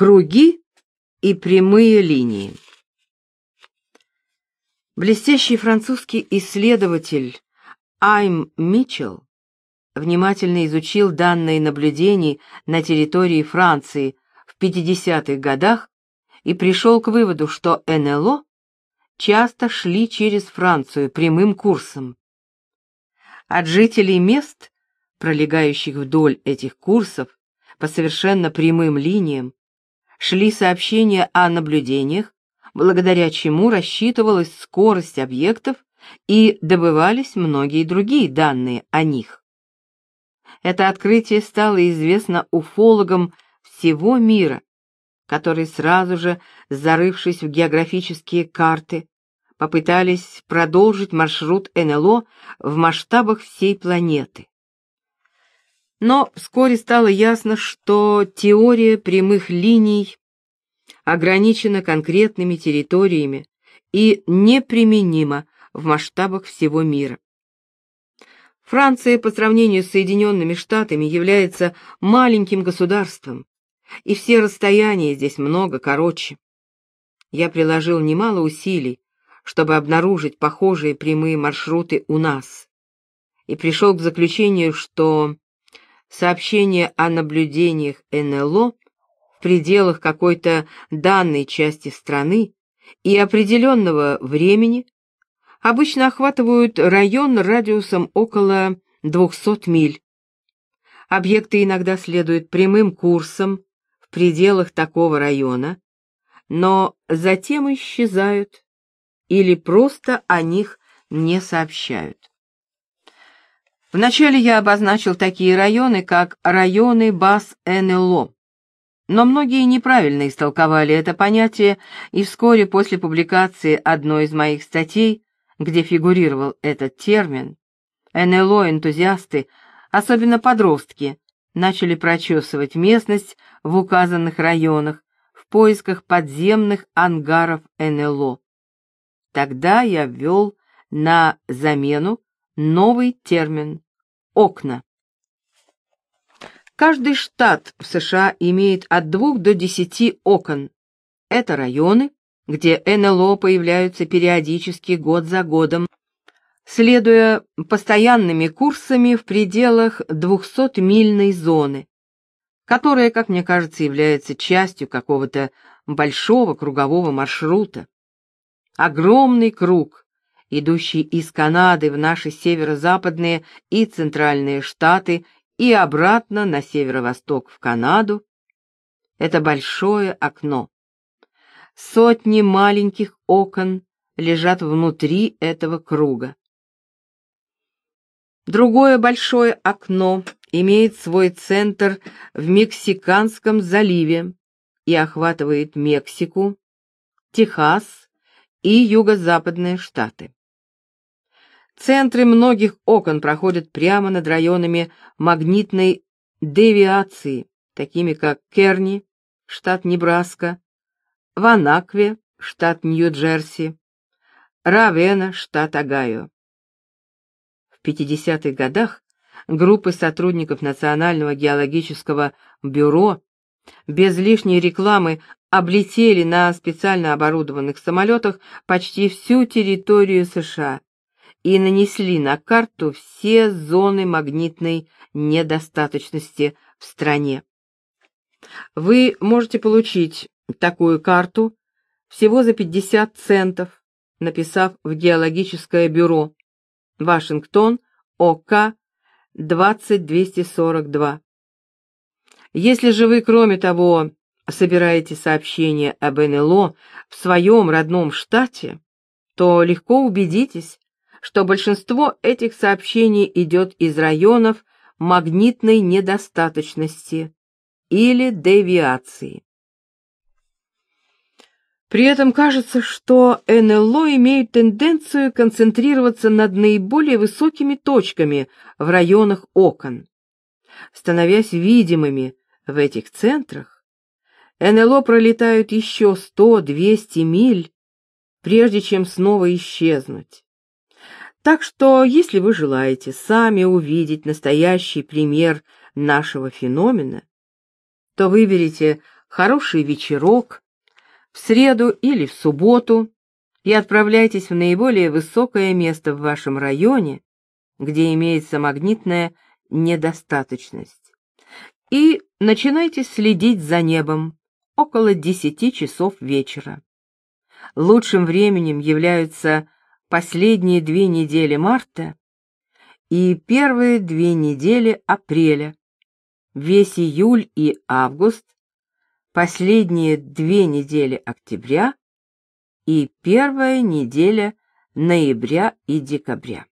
Круги и прямые линии. Блестящий французский исследователь Айм Митчелл внимательно изучил данные наблюдений на территории Франции в 50-х годах и пришел к выводу, что НЛО часто шли через Францию прямым курсом. От жителей мест, пролегающих вдоль этих курсов, по совершенно прямым линиям, шли сообщения о наблюдениях, благодаря чему рассчитывалась скорость объектов и добывались многие другие данные о них. Это открытие стало известно уфологам всего мира, которые сразу же, зарывшись в географические карты, попытались продолжить маршрут НЛО в масштабах всей планеты. Но вскоре стало ясно, что теория прямых линий ограничена конкретными территориями и неприменима в масштабах всего мира. Франция по сравнению с Соединенными Штатами является маленьким государством, и все расстояния здесь много короче. Я приложил немало усилий, чтобы обнаружить похожие прямые маршруты у нас, и пришел к заключению, что сообщение о наблюдениях НЛО в пределах какой-то данной части страны и определенного времени обычно охватывают район радиусом около 200 миль. Объекты иногда следуют прямым курсом в пределах такого района, но затем исчезают или просто о них не сообщают. Вначале я обозначил такие районы, как районы баз НЛО, но многие неправильно истолковали это понятие, и вскоре после публикации одной из моих статей, где фигурировал этот термин, НЛО-энтузиасты, особенно подростки, начали прочесывать местность в указанных районах в поисках подземных ангаров НЛО. Тогда я ввел на замену новый термин «окна». Каждый штат в США имеет от двух до десяти окон. Это районы, где НЛО появляются периодически год за годом, следуя постоянными курсами в пределах 200-мильной зоны, которая, как мне кажется, является частью какого-то большого кругового маршрута. Огромный круг, идущий из Канады в наши северо-западные и центральные штаты и обратно на северо-восток в Канаду, это большое окно. Сотни маленьких окон лежат внутри этого круга. Другое большое окно имеет свой центр в Мексиканском заливе и охватывает Мексику, Техас и юго-западные штаты. Центры многих окон проходят прямо над районами магнитной девиации, такими как Керни, штат Небраска, Ванакве, штат Нью-Джерси, Равена, штат Огайо. В 50-х годах группы сотрудников Национального геологического бюро без лишней рекламы облетели на специально оборудованных самолетах почти всю территорию США и нанесли на карту все зоны магнитной недостаточности в стране. Вы можете получить такую карту всего за 50 центов, написав в геологическое бюро Вашингтон, ОК 20242. Если же вы, кроме того, собираете сообщения об НЛО в своем родном штате, то легко убедитесь, что большинство этих сообщений идет из районов магнитной недостаточности или девиации. При этом кажется, что НЛО имеют тенденцию концентрироваться над наиболее высокими точками в районах окон. Становясь видимыми в этих центрах, НЛО пролетают еще 100-200 миль, прежде чем снова исчезнуть. Так что, если вы желаете сами увидеть настоящий пример нашего феномена, то выберите хороший вечерок, в среду или в субботу и отправляйтесь в наиболее высокое место в вашем районе, где имеется магнитная недостаточность. И начинайте следить за небом около 10 часов вечера. Лучшим временем являются последние две недели марта и первые две недели апреля, весь июль и август, последние две недели октября и первая неделя ноября и декабря.